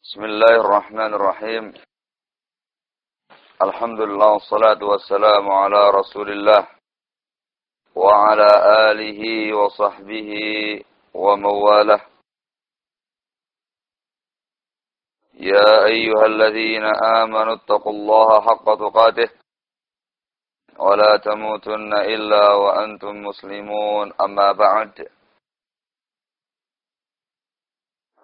بسم الله الرحمن الرحيم. الحمد لله والصلاة والسلام على رسول الله وعلى آله وصحبه ومواله. يا أيها الذين آمنوا اتقوا الله حق تقاته ولا تموتن إلا وأنتم مسلمون. أما بعد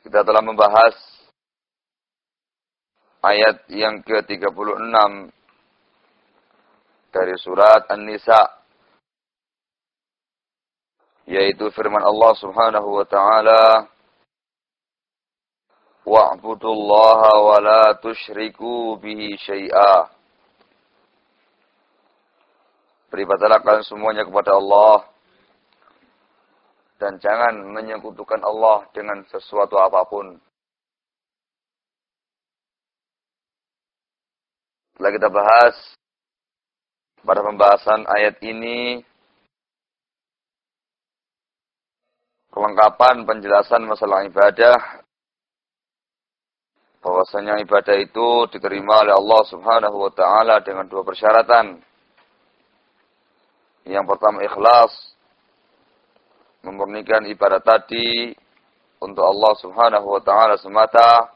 Kita telah membahas ayat yang ke-36 dari surat An-Nisa yaitu firman Allah Subhanahu wa taala Wa'budullaha wa la tusyriku bihi syai'a. Beribadalah kalian semuanya kepada Allah dan jangan menyekutukan Allah dengan sesuatu apa pun. Setelah kita bahas pada pembahasan ayat ini kelengkapan penjelasan masalah ibadah bahwasanya ibadah itu diterima oleh Allah Subhanahu wa taala dengan dua persyaratan. Yang pertama ikhlas memurnikan ibadah tadi untuk Allah Subhanahu wa taala semata.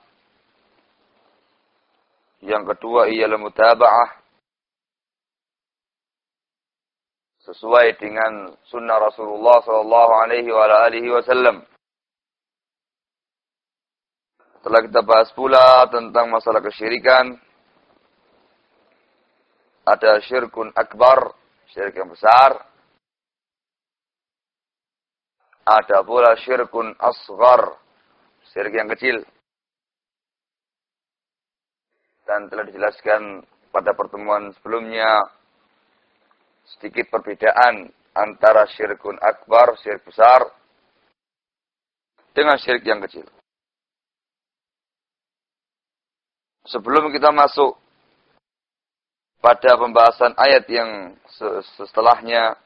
Yang kedua ialah mutaba'ah sesuai dengan sunnah Rasulullah sallallahu alaihi wa alihi wasallam. Setelah kita bahas pula tentang masalah kesyirikan, ada syirkun akbar, syirik yang besar, ada pula syirkun asgar. Syirik yang kecil. Dan telah dijelaskan pada pertemuan sebelumnya. Sedikit perbedaan antara syirkun akbar, syirik besar. Dengan syirik yang kecil. Sebelum kita masuk pada pembahasan ayat yang setelahnya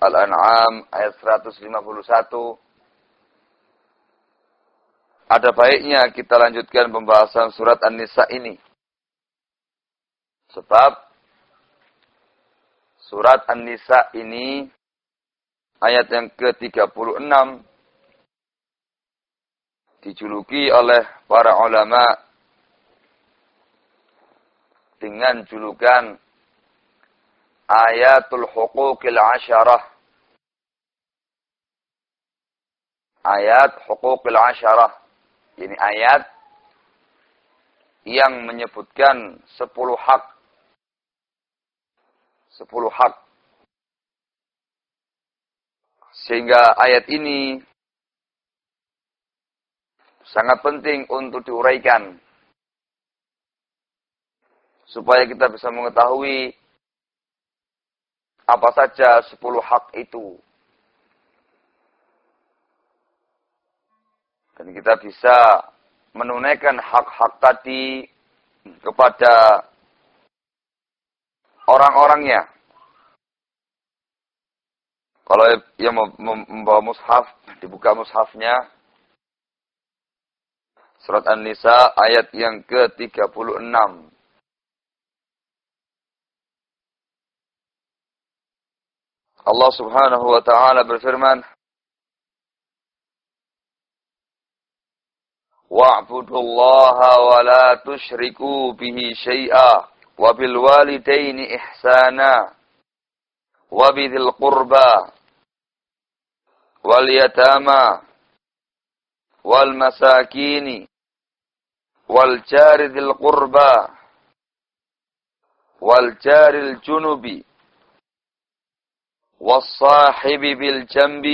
Al-An'am ayat 151. Ada baiknya kita lanjutkan pembahasan surat An-Nisa ini. Sebab surat An-Nisa ini ayat yang ke-36 dijuluki oleh para ulama dengan julukan ayatul huquqil asyarah. Ayat huquqil asyarah. Ini ayat yang menyebutkan sepuluh hak. Sepuluh hak. Sehingga ayat ini sangat penting untuk diuraikan. Supaya kita bisa mengetahui apa saja sepuluh hak itu. Dan kita bisa menunaikan hak-hak tadi kepada orang-orangnya. Kalau yang membawa mushaf, dibuka mushafnya. Surat An-Nisa ayat yang ke-36. الله سبحانه وتعالى بالفرمان واعبدوا الله ولا تشركوا به شيئا وبالوالدين إحسانا وبذي القربى واليتامى والمساكين والجار ذي القربى والجار الجنبي والصاحب بالجنب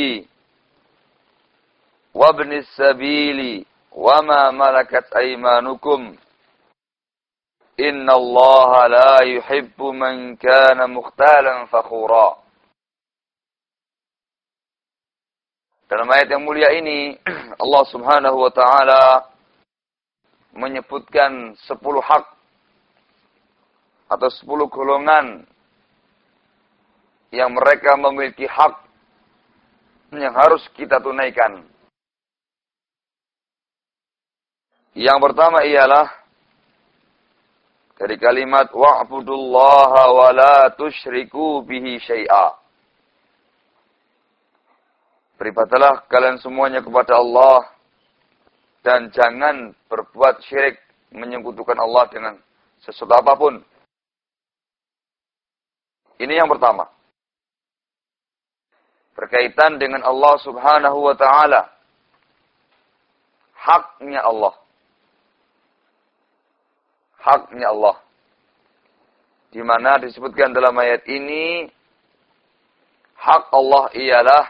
وابن السبيل wa ma malakat aymanukum inna Allah la yuhibbu man kana mukhtalan fakhura Dalam ayat yang mulia ini Allah Subhanahu wa taala menyebutkan sepuluh hak atau sepuluh golongan yang mereka memiliki hak yang harus kita tunaikan. Yang pertama ialah dari kalimat wa'budullaha wa la tusyriku bihi syai'a. Beribadalah kalian semuanya kepada Allah dan jangan berbuat syirik menyekutukan Allah dengan sesuatu apa pun. Ini yang pertama. Berkaitan dengan Allah Subhanahu wa taala. Haknya Allah. Haknya Allah. Di mana disebutkan dalam ayat ini hak Allah ialah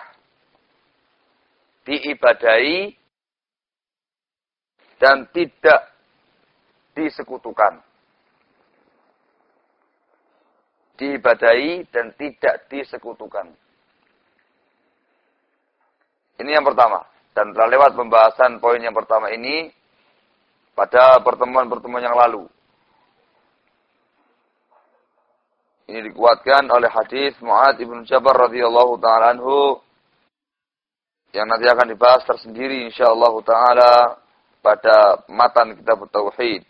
diibadai dan tidak disekutukan. Diibadai dan tidak disekutukan. Ini yang pertama. Dan telah lewat pembahasan poin yang pertama ini pada pertemuan-pertemuan yang lalu. Ini dikuatkan oleh hadis Mu'ad ibn Jabal radhiyallahu taala anhu yang nanti akan dibahas tersendiri insyaallah taala pada matan kitab tauhid.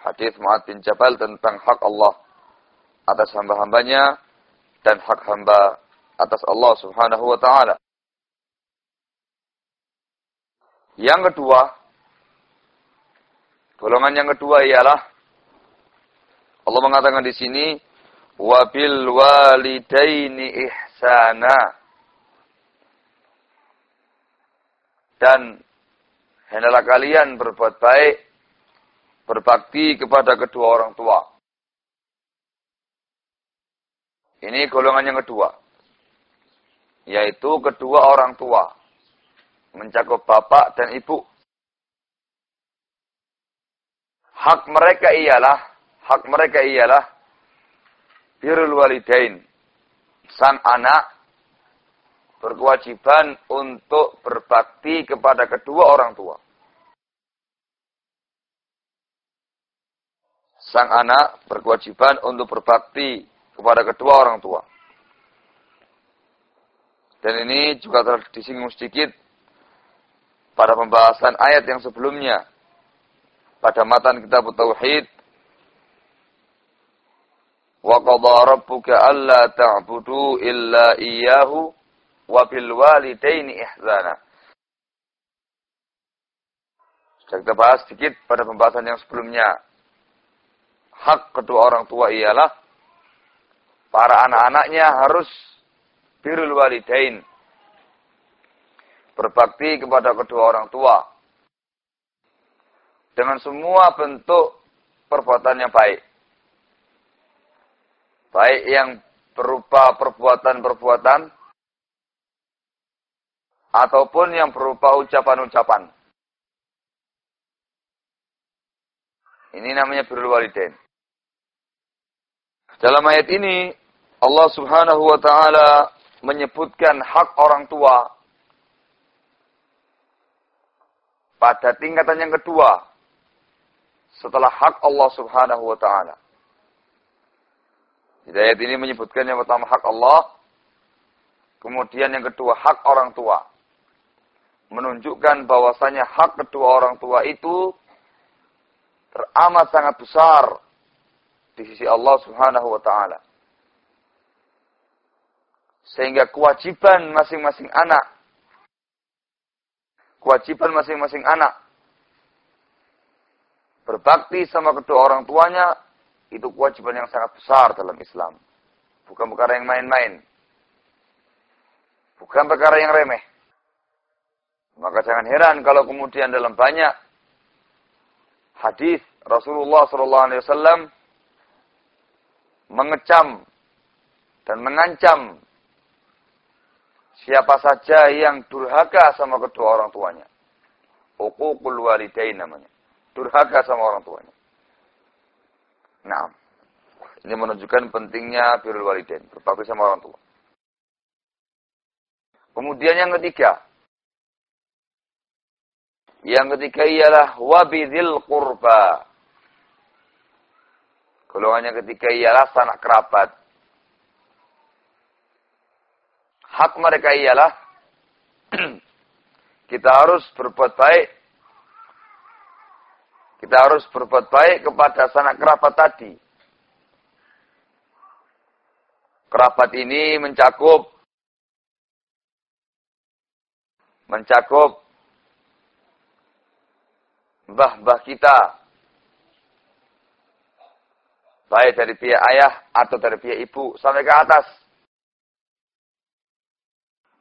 Hadis Mu'ad bin Jabal tentang hak Allah atas hamba-hambanya dan hak hamba atas Allah Subhanahu wa taala. Yang kedua, golongan yang kedua ialah Allah mengatakan di sini wabil walidaini ihsana dan hendaklah kalian berbuat baik, berbakti kepada kedua orang tua. Ini golongan yang kedua. Yaitu kedua orang tua. Mencakup bapak dan ibu. Hak mereka ialah, hak mereka ialah, birul walidain. Sang anak berkewajiban untuk berbakti kepada kedua orang tua. Sang anak berkewajiban untuk berbakti kepada kedua orang tua. Dan ini juga telah disinggung sedikit pada pembahasan ayat yang sebelumnya. Pada matan kitab Tauhid. Wa qadha rabbuka alla ta'budu illa iyyahu wabil walidaini ihzana. Sudah kita bahas sedikit pada pembahasan yang sebelumnya. Hak kedua orang tua ialah para anak-anaknya harus birul walidain. Berbakti kepada kedua orang tua. Dengan semua bentuk perbuatan yang baik. Baik yang berupa perbuatan-perbuatan ataupun yang berupa ucapan-ucapan. Ini namanya birrul walidain. Dalam ayat ini Allah Subhanahu wa taala menyebutkan hak orang tua pada tingkatan yang kedua setelah hak Allah Subhanahu wa taala. Di ayat ini menyebutkan yang pertama hak Allah, kemudian yang kedua hak orang tua menunjukkan bahwasanya hak kedua orang tua itu teramat sangat besar di sisi Allah Subhanahu wa taala. Sehingga kewajiban masing-masing anak kewajiban masing-masing anak berbakti sama kedua orang tuanya itu kewajiban yang sangat besar dalam Islam. Bukan perkara yang main-main. Bukan perkara yang remeh. Maka jangan heran kalau kemudian dalam banyak hadis Rasulullah SAW mengecam dan mengancam siapa saja yang durhaka sama kedua orang tuanya. Uququl walidain namanya. Durhaka sama orang tuanya. Nah, ini menunjukkan pentingnya birrul walidain, berbakti sama orang tua. Kemudian yang ketiga. Yang ketiga ialah wabidil qurba. Golongan ketiga ialah sanak kerabat. Hak mereka ialah kita harus berbuat baik. Kita harus berbuat baik kepada sanak kerabat tadi. Kerabat ini mencakup mencakup mbah-mbah kita. Baik dari pihak ayah atau dari pihak ibu sampai ke atas.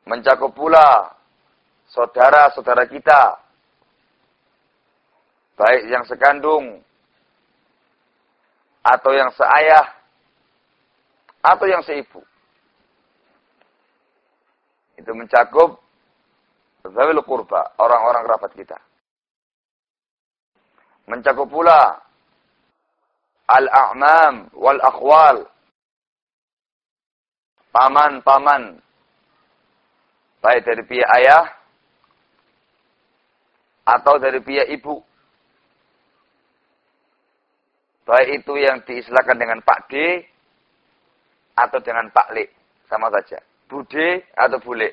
Mencakup pula saudara-saudara kita. Baik yang sekandung atau yang seayah atau yang seibu. Itu mencakup zawil kurba, orang-orang kerabat kita. Mencakup pula al-a'mam wal akhwal. Paman-paman. Baik dari pihak ayah atau dari pihak ibu. Baik itu yang diistilahkan dengan Pak D atau dengan Pak Le. Sama saja. Bude atau bule.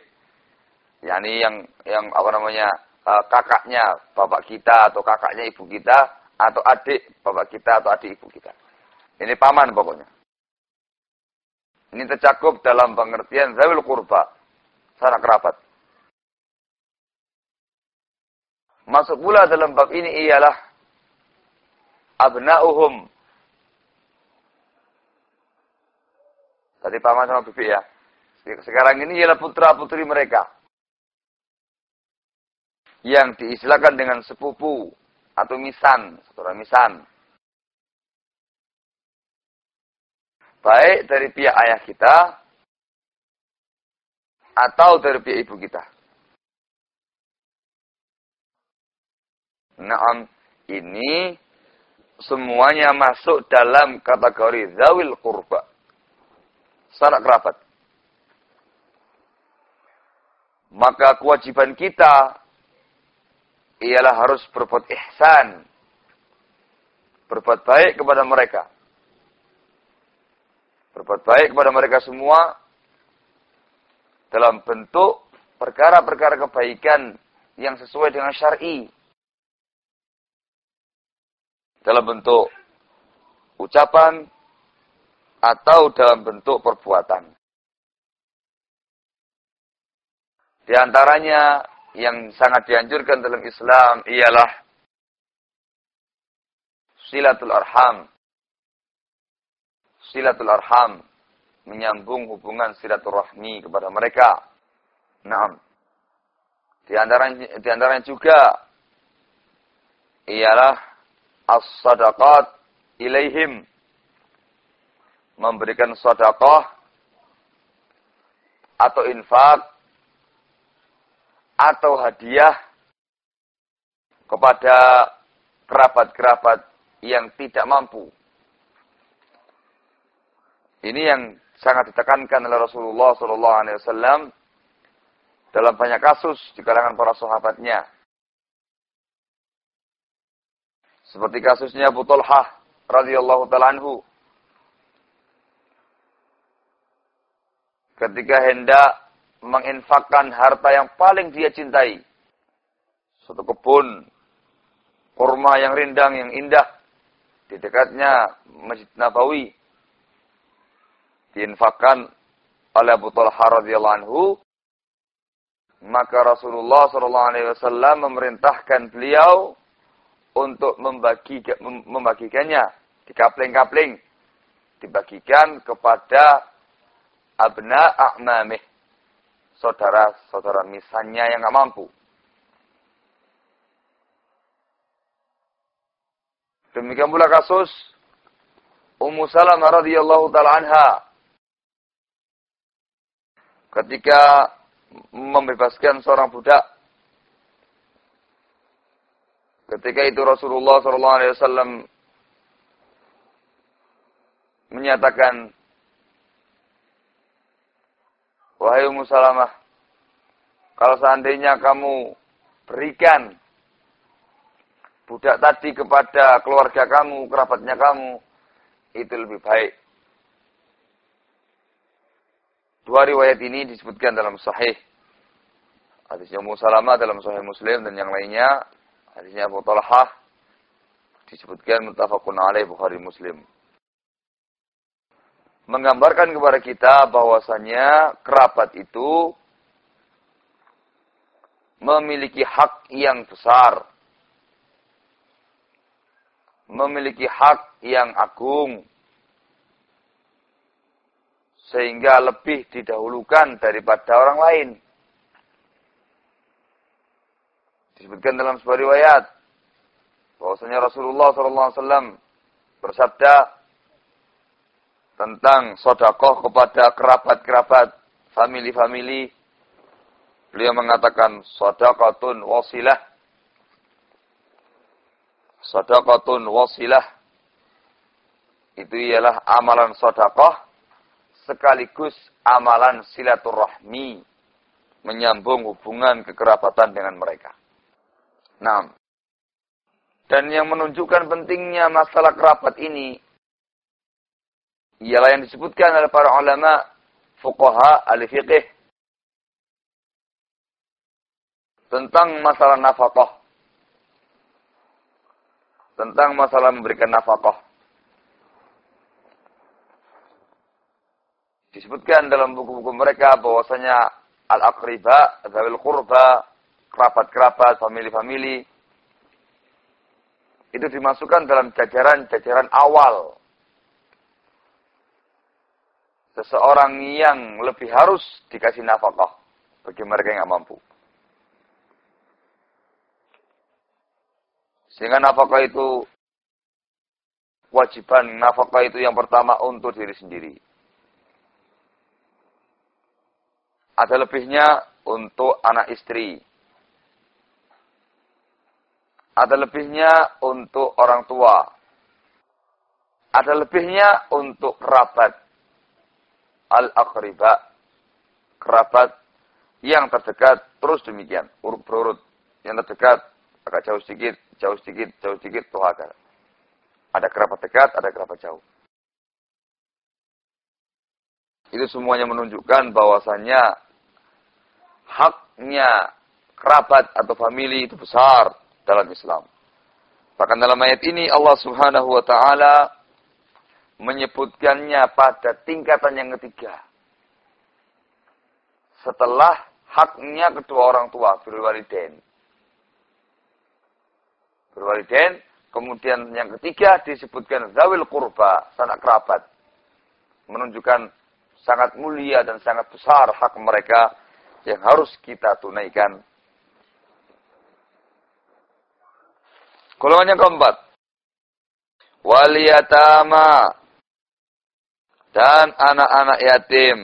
Yani yang yang apa namanya uh, kakaknya bapak kita atau kakaknya ibu kita atau adik bapak kita atau adik ibu kita. Ini paman pokoknya. Ini tercakup dalam pengertian zawil kurba, sanak kerabat. Masuk pula dalam bab ini ialah abna'uhum. Tadi paman sama bibi ya. Sekarang ini ialah putra-putri mereka yang diistilahkan dengan sepupu atau misan, saudara misan. Baik dari pihak ayah kita atau dari pihak ibu kita. Nah, ini semuanya masuk dalam kategori zawil kurba. Sanak kerabat. Maka kewajiban kita ialah harus berbuat ihsan. Berbuat baik kepada mereka. Berbuat baik kepada mereka semua dalam bentuk perkara-perkara kebaikan yang sesuai dengan syar'i. Dalam bentuk ucapan atau dalam bentuk perbuatan. Di antaranya yang sangat dianjurkan dalam Islam ialah silatul arham. Silatul arham menyambung hubungan silaturahmi kepada mereka. Naam. Di antaranya, di antaranya juga ialah as-sadaqat ilaihim memberikan sedekah atau infak atau hadiah kepada kerabat-kerabat yang tidak mampu. Ini yang sangat ditekankan oleh Rasulullah SAW dalam banyak kasus di kalangan para sahabatnya. Seperti kasusnya Abu Talhah radhiyallahu. Ketika hendak menginfakkan harta yang paling dia cintai. Suatu kebun, kurma yang rindang, yang indah, di dekatnya Masjid Nabawi, diinfakkan oleh Abu Talha radhiyallahu anhu, maka Rasulullah SAW memerintahkan beliau untuk membagi, membagikannya di kapling-kapling, dibagikan kepada abna a'mamih, saudara-saudara misalnya yang nggak mampu. Demikian pula kasus Ummu Salamah radhiyallahu taala anha ketika membebaskan seorang budak Ketika itu Rasulullah SAW menyatakan, Wahai Ummu Salamah, kalau seandainya kamu berikan budak tadi kepada keluarga kamu, kerabatnya kamu, itu lebih baik. Dua riwayat ini disebutkan dalam sahih. Hadisnya Ummu Salamah dalam sahih Muslim dan yang lainnya Hadisnya Abu Talhah disebutkan mutafakun alaih Bukhari Muslim. Menggambarkan kepada kita bahwasanya kerabat itu memiliki hak yang besar. Memiliki hak yang agung. Sehingga lebih didahulukan daripada orang lain. Disebutkan dalam sebuah riwayat bahwasanya Rasulullah SAW bersabda tentang sodakoh kepada kerabat-kerabat, famili-famili. Beliau mengatakan sodakotun wasilah. Sodakotun wasilah. Itu ialah amalan sodakoh sekaligus amalan silaturahmi. Menyambung hubungan kekerabatan dengan mereka. Nah, dan yang menunjukkan pentingnya masalah kerabat ini ialah yang disebutkan oleh para ulama fuqaha al-fiqih tentang masalah nafkah. Tentang masalah memberikan nafkah. Disebutkan dalam buku-buku mereka bahwasanya al-aqriba, zawil qurba, kerabat-kerabat, famili-famili, itu dimasukkan dalam jajaran-jajaran awal. Seseorang yang lebih harus dikasih nafkah bagi mereka yang nggak mampu. Sehingga nafkah itu kewajiban nafkah itu yang pertama untuk diri sendiri. Ada lebihnya untuk anak istri, ada lebihnya untuk orang tua. Ada lebihnya untuk kerabat. Al-akhriba. Kerabat yang terdekat terus demikian. Urut berurut. Yang terdekat agak jauh sedikit, jauh sedikit, jauh sedikit, tuh agak. Ada kerabat dekat, ada kerabat jauh. Itu semuanya menunjukkan bahwasannya haknya kerabat atau famili itu besar dalam Islam. Bahkan dalam ayat ini Allah Subhanahu wa taala menyebutkannya pada tingkatan yang ketiga. Setelah haknya kedua orang tua, berwalidain. Berwalidain, kemudian yang ketiga disebutkan zawil kurba, sanak kerabat. Menunjukkan sangat mulia dan sangat besar hak mereka yang harus kita tunaikan Golongan yang keempat. Waliyatama. Dan anak-anak yatim.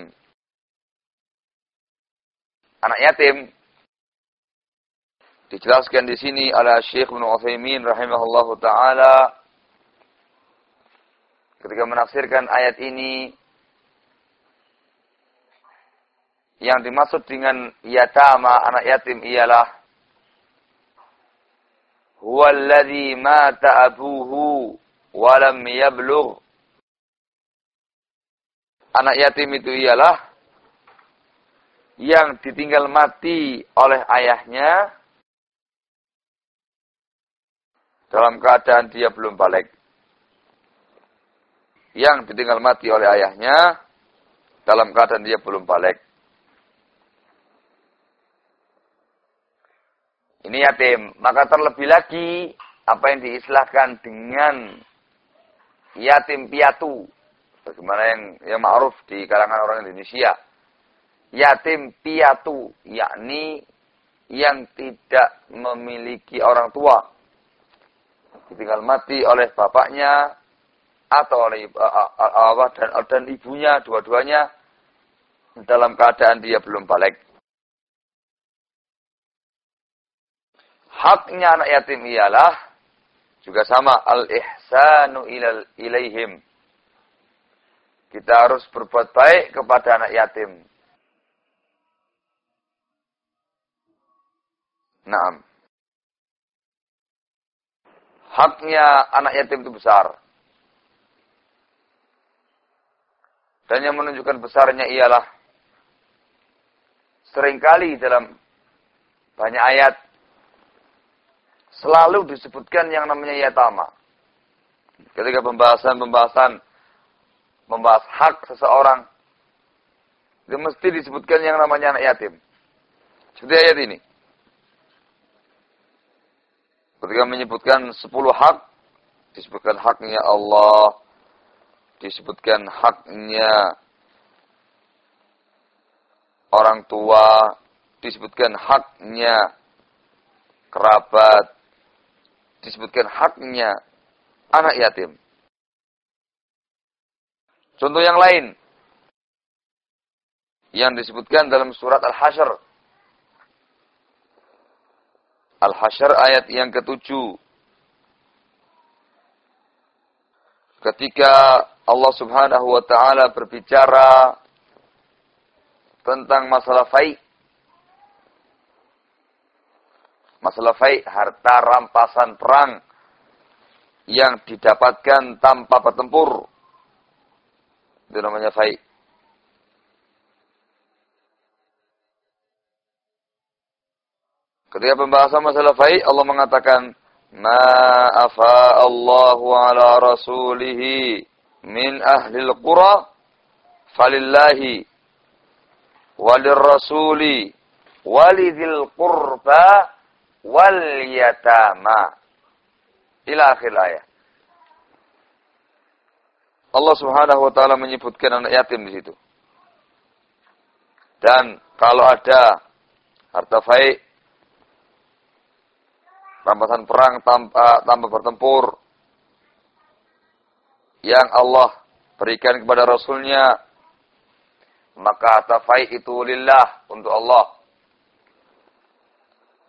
Anak yatim. Dijelaskan di sini oleh Syekh Ibn Uthaymin rahimahullahu ta'ala. Ketika menafsirkan ayat ini. Yang dimaksud dengan yatama, anak yatim ialah huwa alladhi mata abuhu walam yablugh anak yatim itu ialah yang ditinggal mati oleh ayahnya dalam keadaan dia belum balik. Yang ditinggal mati oleh ayahnya dalam keadaan dia belum balik. Ini yatim. Maka terlebih lagi apa yang diistilahkan dengan yatim piatu. Bagaimana yang yang ma'ruf di kalangan orang Indonesia. Yatim piatu, yakni yang tidak memiliki orang tua. Ditinggal mati oleh bapaknya atau oleh awah dan, dan ibunya, dua-duanya dalam keadaan dia belum balik. Haknya anak yatim ialah Juga sama al-ihsanu ilal ilaihim. Kita harus berbuat baik kepada anak yatim. Naam. Haknya anak yatim itu besar. Dan yang menunjukkan besarnya ialah sering kali dalam banyak ayat selalu disebutkan yang namanya yatama. Ketika pembahasan-pembahasan membahas hak seseorang, itu mesti disebutkan yang namanya anak yatim. Seperti ayat ini. Ketika menyebutkan sepuluh hak, disebutkan haknya Allah, disebutkan haknya orang tua, disebutkan haknya kerabat, disebutkan haknya anak yatim. Contoh yang lain yang disebutkan dalam surat Al-Hasyr. Al-Hasyr ayat yang ketujuh. Ketika Allah subhanahu wa ta'ala berbicara tentang masalah faid. Masalah fai, harta rampasan perang yang didapatkan tanpa bertempur. Itu namanya fai. Ketika pembahasan masalah fai, Allah mengatakan, Ma afa Allahu ala rasulihi min ahli al-qura falillahi walir rasuli walidil qurba wal yatama. Ila akhir ayat. Allah Subhanahu wa taala menyebutkan anak yatim di situ. Dan kalau ada harta baik rampasan perang tanpa tanpa bertempur yang Allah berikan kepada Rasulnya maka baik itu lillah untuk Allah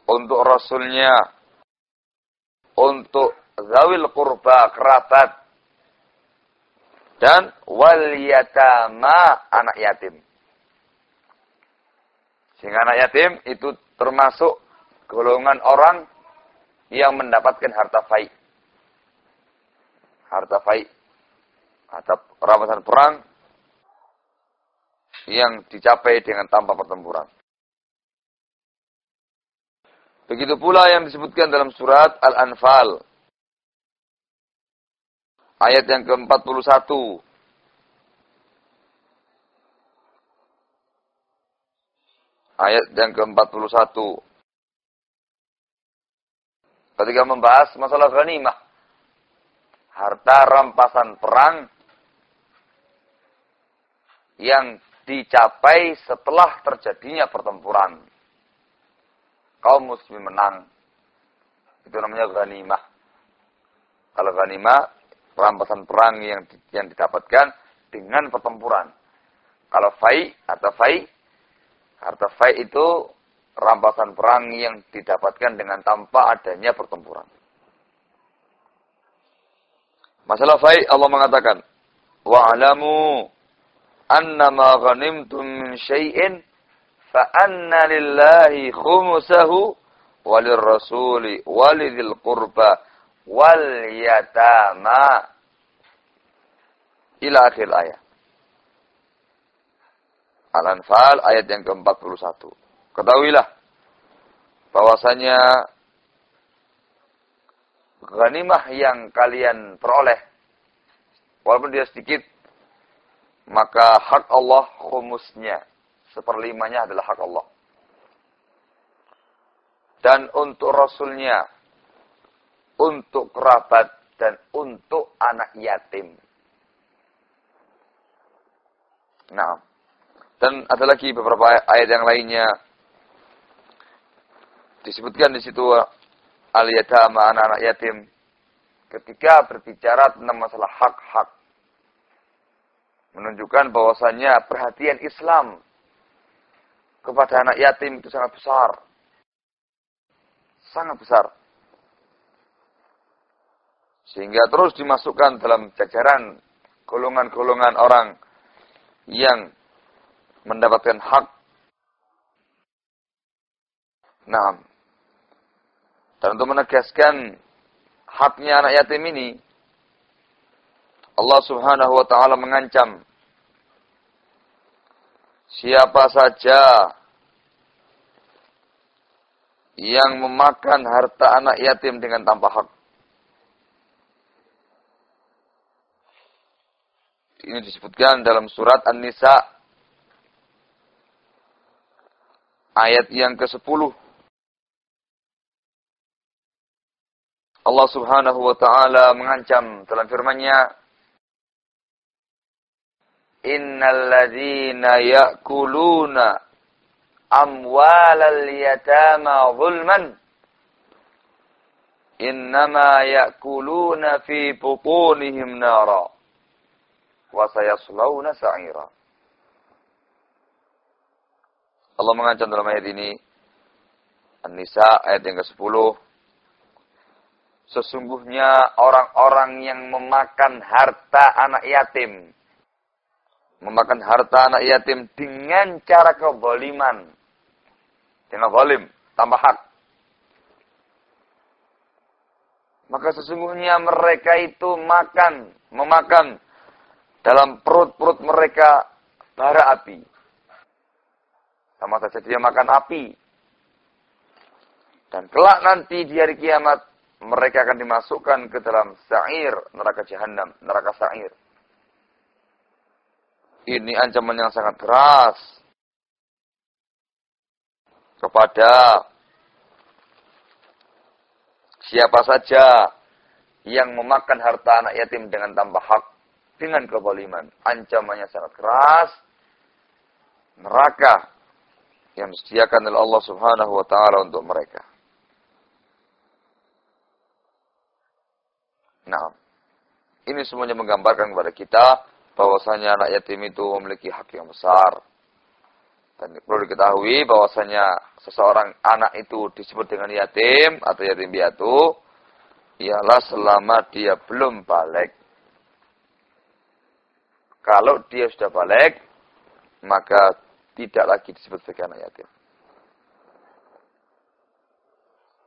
untuk Rasulnya, untuk zawil kurba, kerabat, dan wal yatama, anak yatim. Sehingga anak yatim itu termasuk golongan orang yang mendapatkan harta faid. Harta faid. Harta rampasan perang yang dicapai dengan tanpa pertempuran. Begitu pula yang disebutkan dalam surat Al-Anfal. Ayat yang ke-41. Ayat yang ke-41. Ketika membahas masalah ghanimah. Harta rampasan perang yang dicapai setelah terjadinya pertempuran kaum muslim menang. Itu namanya ghanimah. Kalau ghanimah, rampasan perang yang yang didapatkan dengan pertempuran. Kalau fai atau fai, harta fai itu rampasan perang yang didapatkan dengan tanpa adanya pertempuran. Masalah fai Allah mengatakan, "Wa'lamu annama ghanimtum min syai'in fa anna lillahi khumusahu walir rasuli walidil qurba wal yatama ila akhir ayat Al-Anfal ayat yang ke-41. Ketahuilah bahwasanya ghanimah yang kalian peroleh walaupun dia sedikit maka hak Allah khumusnya seperlimanya adalah hak Allah. Dan untuk Rasulnya, untuk kerabat, dan untuk anak yatim. Nah, dan ada lagi beberapa ayat yang lainnya disebutkan di situ al-yatama anak-anak yatim ketika berbicara tentang masalah hak-hak menunjukkan bahwasannya perhatian Islam kepada anak yatim itu sangat besar. Sangat besar. Sehingga terus dimasukkan dalam jajaran golongan-golongan orang yang mendapatkan hak. Nah, dan untuk menegaskan haknya anak yatim ini, Allah subhanahu wa ta'ala mengancam siapa saja yang memakan harta anak yatim dengan tanpa hak. Ini disebutkan dalam surat An-Nisa ayat yang ke-10. Allah Subhanahu wa taala mengancam dalam firman-Nya Innal ladzina ya'kuluna amwalal yatama zulman. Innama ya'kuluna fi butunihim nara. Wa sayaslawna sa'ira. Allah mengancam dalam ayat ini An-Nisa ayat yang ke-10 Sesungguhnya orang-orang yang memakan harta anak yatim memakan harta anak yatim dengan cara kezaliman dengan zalim, tanpa hak. Maka sesungguhnya mereka itu makan, memakan dalam perut-perut mereka bara api. Sama saja dia makan api. Dan kelak nanti di hari kiamat, mereka akan dimasukkan ke dalam sa'ir, neraka jahanam, neraka sa'ir. Ini ancaman yang sangat keras kepada siapa saja yang memakan harta anak yatim dengan tanpa hak dengan kezaliman. Ancamannya sangat keras. Neraka yang disediakan oleh Allah Subhanahu wa taala untuk mereka. Nah, ini semuanya menggambarkan kepada kita bahwasanya anak yatim itu memiliki hak yang besar. Dan perlu diketahui bahwasanya seseorang anak itu disebut dengan yatim atau yatim piatu ialah selama dia belum balik. Kalau dia sudah balik, maka tidak lagi disebut sebagai anak yatim.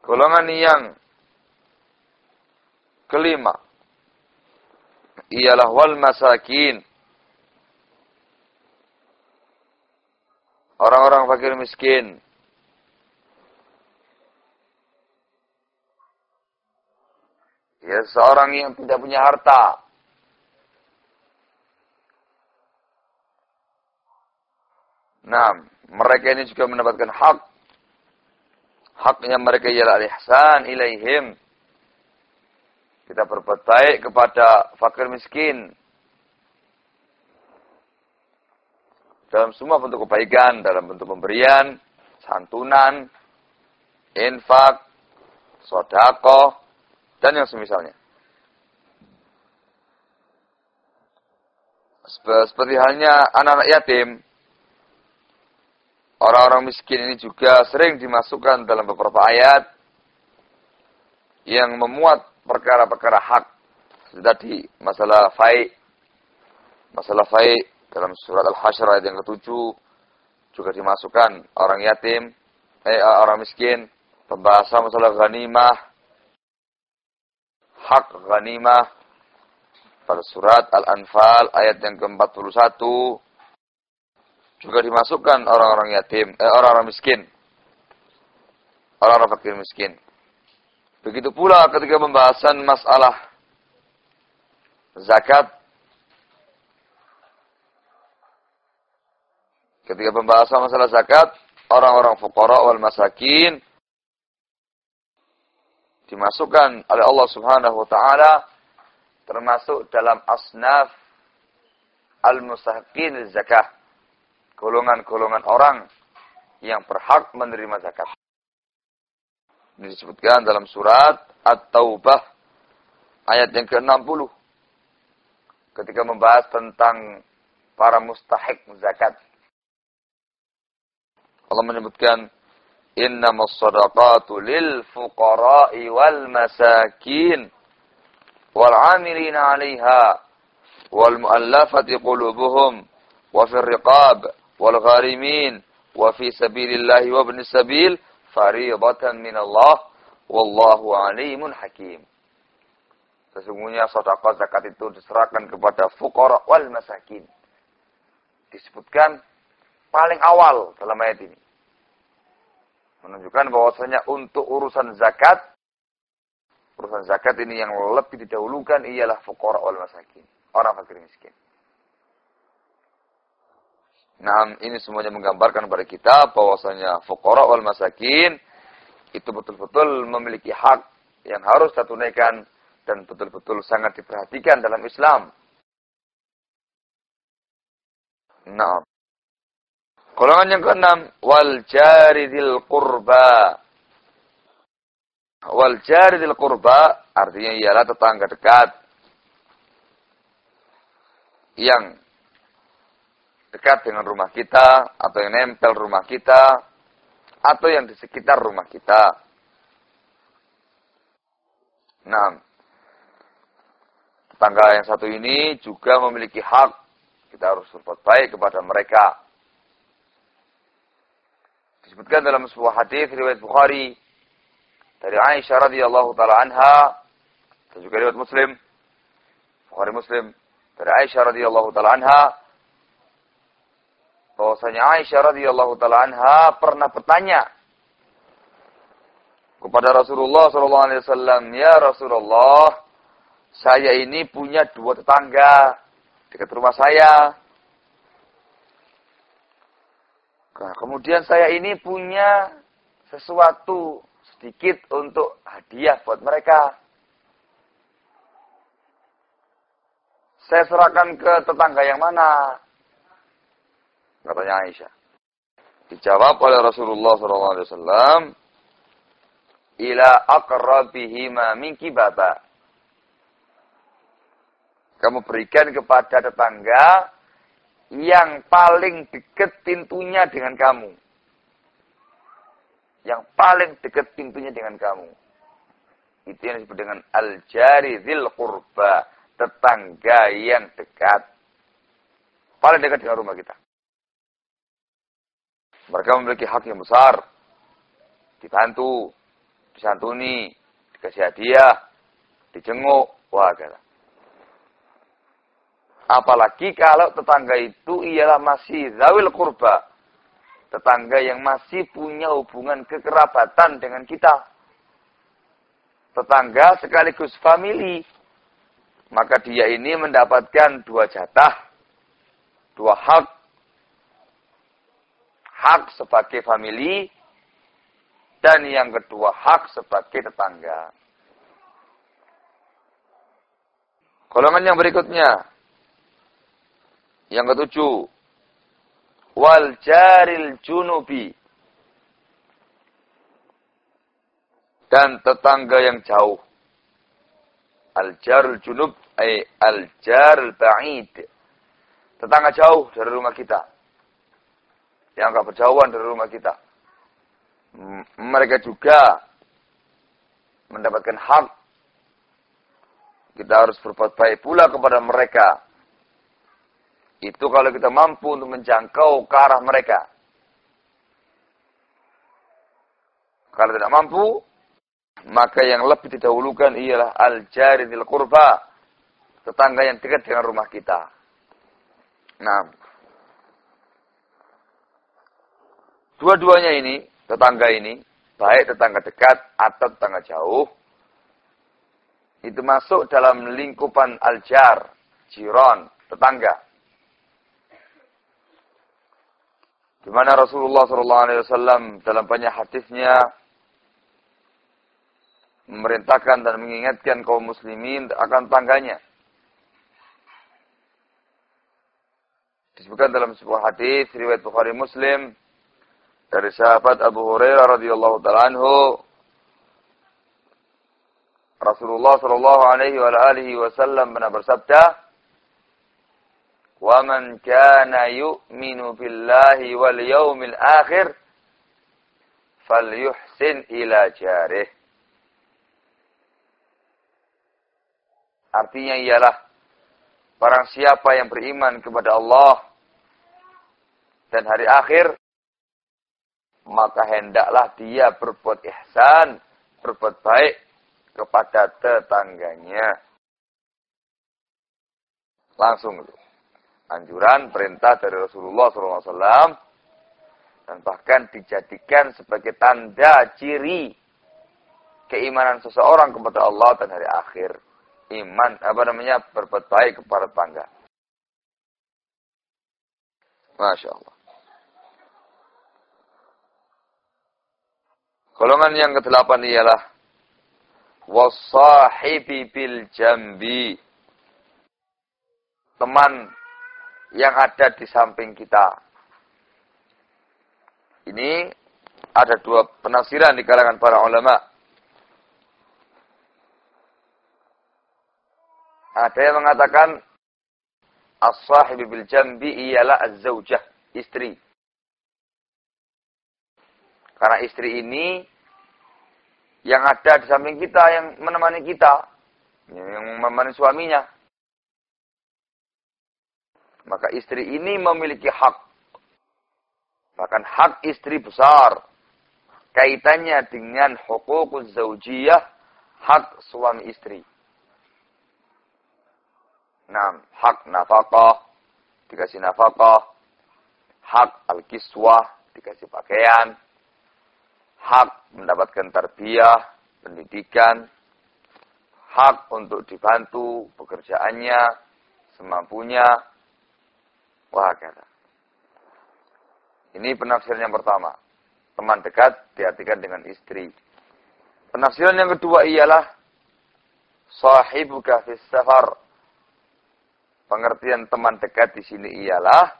Golongan yang kelima ialah wal masakin orang-orang fakir miskin. Ya, seorang yang tidak punya harta. Nah, mereka ini juga mendapatkan hak. Haknya mereka ialah al-ihsan ilaihim. Kita berbuat baik kepada fakir miskin. Dalam semua bentuk kebaikan, dalam bentuk pemberian, santunan, infak, sodako, dan yang semisalnya. Seperti halnya anak-anak yatim, orang-orang miskin ini juga sering dimasukkan dalam beberapa ayat yang memuat perkara-perkara hak. Tadi, masalah faik, masalah faik dalam surat Al-Hasyr ayat yang ketujuh juga dimasukkan orang yatim, eh orang miskin, pembahasan masalah ghanimah, hak ghanimah pada surat Al-Anfal ayat yang ke-41 juga dimasukkan orang-orang yatim, eh, orang-orang miskin. Orang-orang fakir miskin. Begitu pula ketika pembahasan masalah zakat Ketika pembahasan masalah zakat, orang-orang fukara wal masakin dimasukkan oleh Allah Subhanahu wa taala termasuk dalam asnaf al-mustahiqin zakah. Golongan-golongan orang yang berhak menerima zakat. Ini disebutkan dalam surat At-Taubah ayat yang ke-60. Ketika membahas tentang para mustahik zakat. Allah menyebutkan innamas sadaqatu lil fuqara'i wal masakin wal 'amilina 'alaiha wal mu'allafati qulubuhum wa fir riqab wal gharimin wa fi sabilillah wa ibn sabil fariidatan min Allah wallahu alimun hakim. Sesungguhnya sedekah zakat itu diserahkan kepada fuqara wal masakin. Disebutkan paling awal dalam ayat ini. Menunjukkan bahwasanya untuk urusan zakat, urusan zakat ini yang lebih didahulukan ialah fuqara wal masakin. Orang fakir miskin. Nah, ini semuanya menggambarkan kepada kita bahwasanya fuqara wal masakin itu betul-betul memiliki hak yang harus ditunaikan dan betul-betul sangat diperhatikan dalam Islam. Nah. Golongan yang keenam, wal jaridil qurba. Wal jaridil qurba artinya ialah tetangga dekat yang dekat dengan rumah kita atau yang nempel rumah kita atau yang di sekitar rumah kita. Nah, tetangga yang satu ini juga memiliki hak. Kita harus berbuat baik kepada mereka. Disebutkan dalam sebuah hadis riwayat Bukhari dari Aisyah radhiyallahu taala anha dan juga riwayat Muslim Bukhari Muslim dari Aisyah radhiyallahu taala anha bahwasanya Aisyah radhiyallahu taala anha pernah bertanya kepada Rasulullah sallallahu alaihi wasallam, "Ya Rasulullah, saya ini punya dua tetangga dekat rumah saya. Nah, kemudian saya ini punya sesuatu sedikit untuk hadiah buat mereka. Saya serahkan ke tetangga yang mana? Katanya Aisyah. Dijawab oleh Rasulullah SAW. Ila akrabihima minki baba. Kamu berikan kepada tetangga yang paling dekat pintunya dengan kamu. Yang paling dekat pintunya dengan kamu. Itu yang disebut dengan al-jari zil qurba. Tetangga yang dekat. Paling dekat dengan rumah kita. Mereka memiliki hak yang besar. Dibantu, disantuni, dikasih hadiah, dijenguk, wah kata. Apalagi kalau tetangga itu ialah masih zawil kurba. Tetangga yang masih punya hubungan kekerabatan dengan kita. Tetangga sekaligus family. Maka dia ini mendapatkan dua jatah. Dua hak hak sebagai family dan yang kedua hak sebagai tetangga. Golongan yang berikutnya yang ketujuh wal jaril junubi dan tetangga yang jauh. Al jarul junub ay al jarul ba'id. Tetangga jauh dari rumah kita yang agak berjauhan dari rumah kita. Mereka juga mendapatkan hak. Kita harus berbuat baik pula kepada mereka. Itu kalau kita mampu untuk menjangkau ke arah mereka. Kalau tidak mampu, maka yang lebih didahulukan ialah al-jaridil kurba. Tetangga yang dekat dengan rumah kita. Nah, Dua-duanya ini, tetangga ini, baik tetangga dekat atau tetangga jauh, itu masuk dalam lingkupan aljar, jiron, tetangga. Di mana Rasulullah SAW dalam banyak hadisnya memerintahkan dan mengingatkan kaum muslimin akan tangganya. Disebutkan dalam sebuah hadis riwayat Bukhari Muslim dari sahabat Abu Hurairah radhiyallahu taala anhu Rasulullah sallallahu alaihi wa alihi wasallam pernah bersabda "Wa man kana yu'minu billahi wal yawmil akhir falyuhsin ila jarih" Artinya ialah barang siapa yang beriman kepada Allah dan hari akhir, maka hendaklah dia berbuat ihsan, berbuat baik kepada tetangganya. Langsung itu. Anjuran perintah dari Rasulullah SAW dan bahkan dijadikan sebagai tanda ciri keimanan seseorang kepada Allah dan hari akhir. Iman, apa namanya, berbuat baik kepada tetangga. Masya Allah. Golongan yang kedelapan ialah wasahibi bil jambi. Teman yang ada di samping kita. Ini ada dua penafsiran di kalangan para ulama. Ada yang mengatakan as-sahibi bil jambi ialah az-zaujah, istri. Karena istri ini yang ada di samping kita, yang menemani kita, yang menemani suaminya. Maka istri ini memiliki hak. Bahkan hak istri besar. Kaitannya dengan hukukuz zaujiyah, hak suami istri. Nah, hak nafkah, dikasih nafkah. Hak al-kiswah, dikasih pakaian hak mendapatkan tarbiyah, pendidikan, hak untuk dibantu pekerjaannya, semampunya, wah kata. Ini penafsiran yang pertama. Teman dekat diartikan dengan istri. Penafsiran yang kedua ialah sahibuka fis safar. Pengertian teman dekat di sini ialah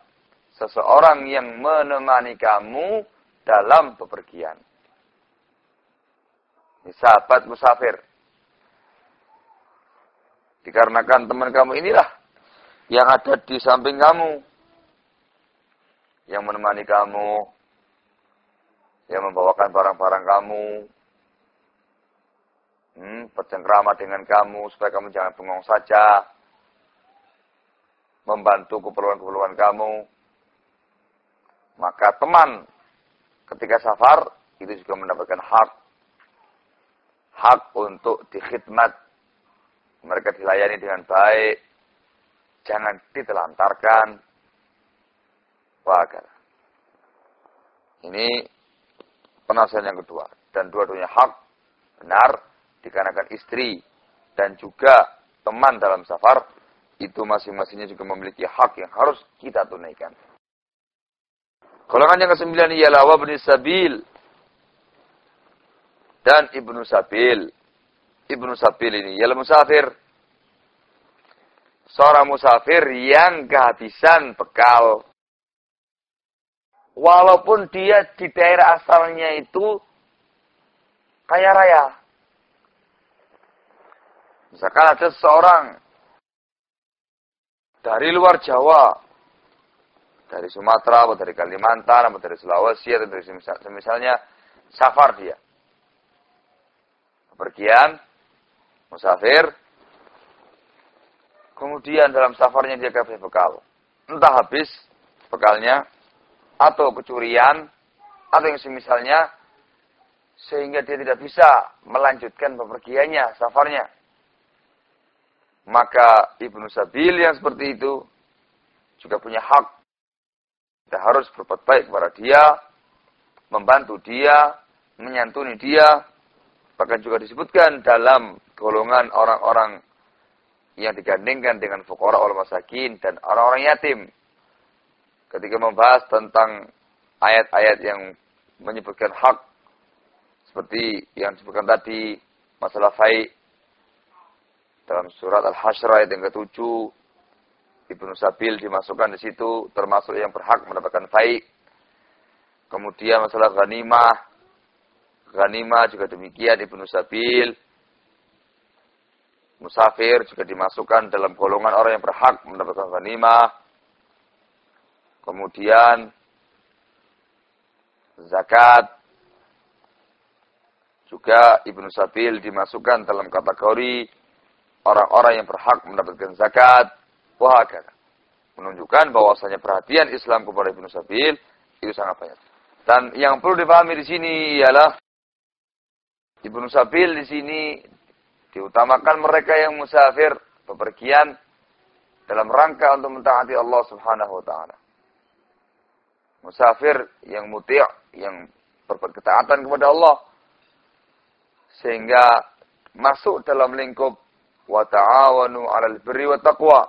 seseorang yang menemani kamu dalam bepergian. Ini sahabat musafir. Dikarenakan teman kamu inilah yang ada di samping kamu. Yang menemani kamu. Yang membawakan barang-barang kamu. Hmm, bercengkrama dengan kamu supaya kamu jangan bengong saja. Membantu keperluan-keperluan kamu. Maka teman ketika safar itu juga mendapatkan hak hak untuk dikhidmat. Mereka dilayani dengan baik. Jangan ditelantarkan. Wagar. Ini penasihat yang kedua. Dan dua-duanya hak benar dikarenakan istri dan juga teman dalam safar itu masing-masingnya juga memiliki hak yang harus kita tunaikan. Golongan yang kesembilan ialah wabni sabil dan Ibnu Sabil. Ibnu Sabil ini ialah musafir. Seorang musafir yang kehabisan bekal. Walaupun dia di daerah asalnya itu kaya raya. Misalkan ada seorang dari luar Jawa, dari Sumatera, atau dari Kalimantan, atau dari Sulawesi, atau dari misalnya safar dia Pergian, musafir, kemudian dalam safarnya dia kasih bekal. Entah habis bekalnya, atau kecurian, atau yang semisalnya, sehingga dia tidak bisa melanjutkan bepergiannya, safarnya. Maka Ibnu Sabil yang seperti itu juga punya hak. Kita harus berbuat baik kepada dia, membantu dia, menyantuni dia, Bahkan juga disebutkan dalam golongan orang-orang yang digandingkan dengan fukara oleh masakin dan orang-orang yatim. Ketika membahas tentang ayat-ayat yang menyebutkan hak seperti yang disebutkan tadi masalah faid dalam surat Al-Hasyr ayat yang ke-7 Ibnu Sabil dimasukkan di situ termasuk yang berhak mendapatkan faid. Kemudian masalah ghanimah Ghanima juga demikian Ibnu Sabil. Musafir juga dimasukkan dalam golongan orang yang berhak mendapatkan ghanimah. Kemudian zakat juga Ibnu Sabil dimasukkan dalam kategori orang-orang yang berhak mendapatkan zakat. Wah, menunjukkan bahwasanya perhatian Islam kepada Ibnu Sabil itu sangat banyak. Dan yang perlu dipahami di sini ialah Ibnu Sabil di sini diutamakan mereka yang musafir bepergian dalam rangka untuk mentaati Allah Subhanahu wa taala. Musafir yang muti' yang berbuat ketaatan kepada Allah sehingga masuk dalam lingkup wa ta'awanu 'alal birri wa taqwa.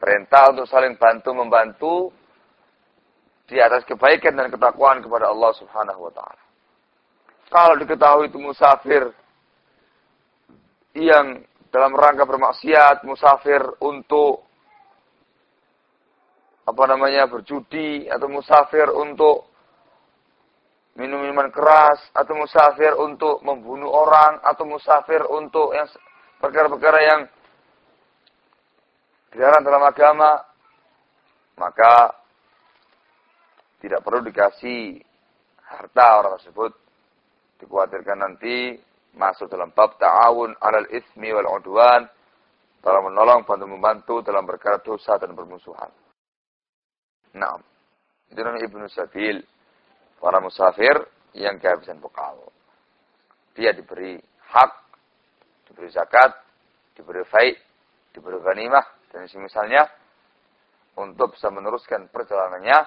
Perintah untuk saling bantu membantu di atas kebaikan dan ketakwaan kepada Allah Subhanahu wa taala. Kalau diketahui itu musafir yang dalam rangka bermaksiat, musafir untuk apa namanya berjudi atau musafir untuk minum minuman keras atau musafir untuk membunuh orang atau musafir untuk yang perkara-perkara yang dilarang dalam agama maka tidak perlu dikasih harta orang tersebut dikhawatirkan nanti masuk dalam bab ta'awun alal ismi wal udwan dalam menolong bantu membantu dalam perkara dosa dan bermusuhan. Nah, itu namanya Ibnu Sabil, para musafir yang kehabisan bekal. Dia diberi hak, diberi zakat, diberi faid, diberi ghanimah dan semisalnya untuk bisa meneruskan perjalanannya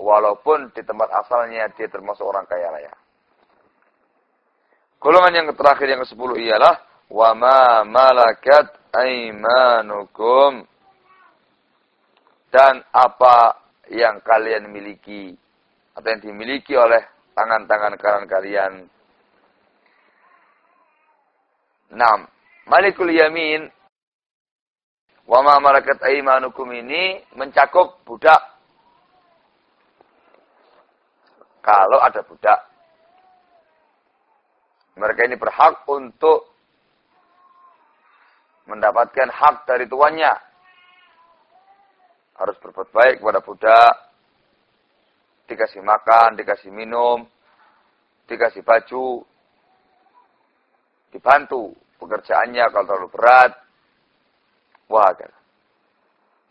walaupun di tempat asalnya dia termasuk orang kaya raya. Golongan yang terakhir yang ke-10 ialah wa ma malakat aimanukum dan apa yang kalian miliki atau yang dimiliki oleh tangan-tangan kanan kalian. Nam, Malikul Yamin wa ma malakat aimanukum ini mencakup budak. Kalau ada budak mereka ini berhak untuk mendapatkan hak dari tuannya. Harus berbuat baik kepada budak, dikasih makan, dikasih minum, dikasih baju, dibantu pekerjaannya kalau terlalu berat. Wah,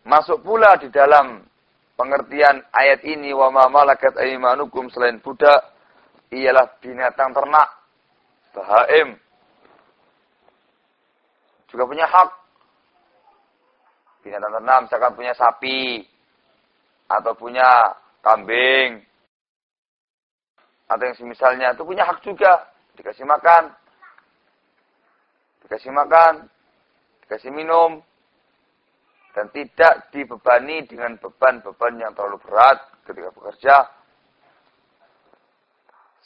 Masuk pula di dalam pengertian ayat ini wa ma malakat aymanukum selain budak ialah binatang ternak Bahaim juga punya hak. Binatang ternak misalkan punya sapi. Atau punya kambing. Atau yang semisalnya. Itu punya hak juga. Dikasih makan. Dikasih makan. Dikasih minum. Dan tidak dibebani dengan beban-beban yang terlalu berat ketika bekerja.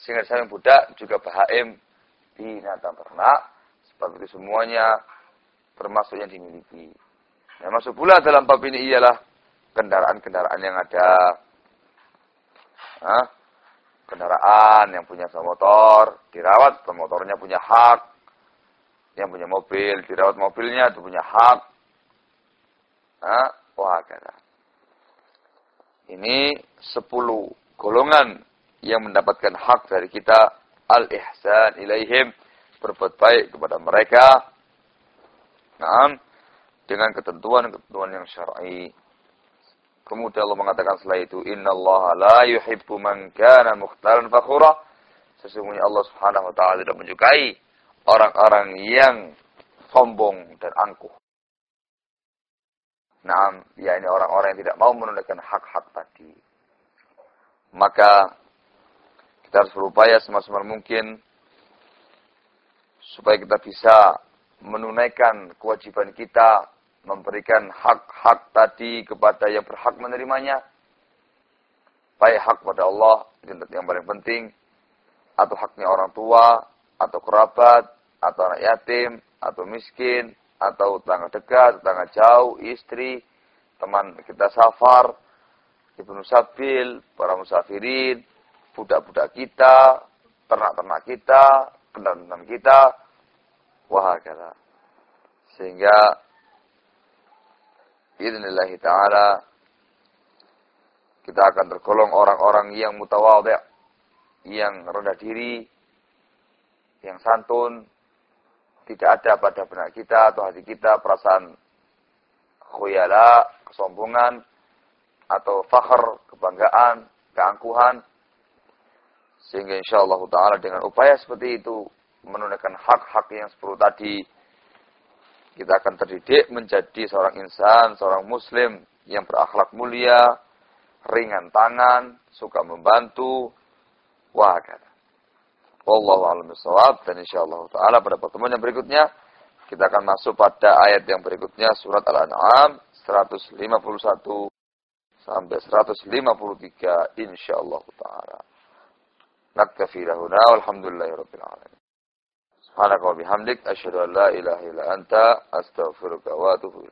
Sehingga saya budak juga bahaim. Binatang ternak, sebab itu semuanya termasuk yang dimiliki. Yang masuk pula dalam bab ini ialah kendaraan-kendaraan yang ada. Hah? Kendaraan yang punya motor, dirawat, pemotornya punya hak. Yang punya mobil, dirawat mobilnya, itu punya hak. Hah? Wah, kata. Ini sepuluh golongan yang mendapatkan hak dari kita al-ihsan ilaihim berbuat baik kepada mereka nah, dengan ketentuan-ketentuan yang syar'i. Kemudian Allah mengatakan setelah itu innallaha la yuhibbu man kana mukhtalan fakhura. Sesungguhnya Allah Subhanahu wa taala tidak menyukai orang-orang yang sombong dan angkuh. Nah, ya ini orang-orang yang tidak mau menunaikan hak-hak tadi. Maka kita harus berupaya semaksimal mungkin supaya kita bisa menunaikan kewajiban kita memberikan hak-hak tadi kepada yang berhak menerimanya baik hak pada Allah yang paling penting atau haknya orang tua atau kerabat atau anak yatim atau miskin atau tetangga dekat, tetangga jauh, istri, teman kita safar, ibnu sabil, para musafirin, budak-budak kita, ternak-ternak kita, kendaraan kita, wahakala. Sehingga Bismillah ta'ala kita akan tergolong orang-orang yang mutawadhi' yang rendah diri, yang santun, tidak ada pada benak kita atau hati kita perasaan khuyala, kesombongan, atau fakhr, kebanggaan, keangkuhan. Sehingga insya Allah ta'ala dengan upaya seperti itu, menunaikan hak-hak yang seperti tadi, kita akan terdidik menjadi seorang insan, seorang muslim yang berakhlak mulia, ringan tangan, suka membantu, wah Wallahu a'lam dan insyaallah taala pada pertemuan yang berikutnya kita akan masuk pada ayat yang berikutnya surat Al-An'am 151 sampai 153 insyaallah taala. Naktafi lahuna alamin. Subhanaka wa bihamdik asyhadu an la ilaha wa atubu.